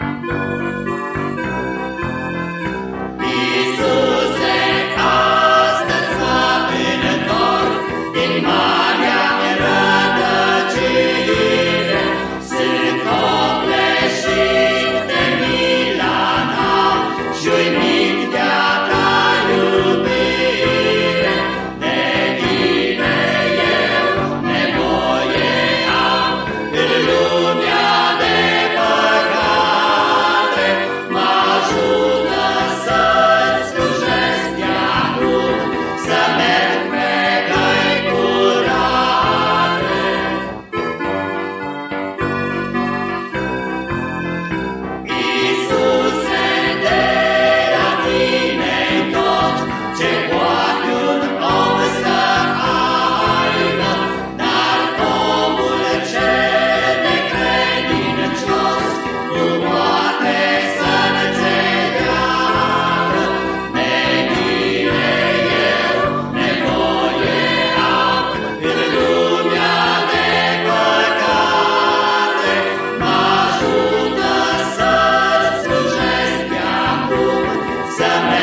Bye. Yeah.